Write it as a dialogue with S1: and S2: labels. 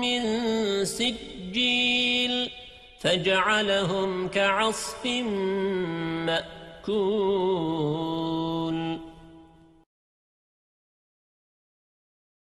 S1: من سجيل فجعلهم كعصف مأكول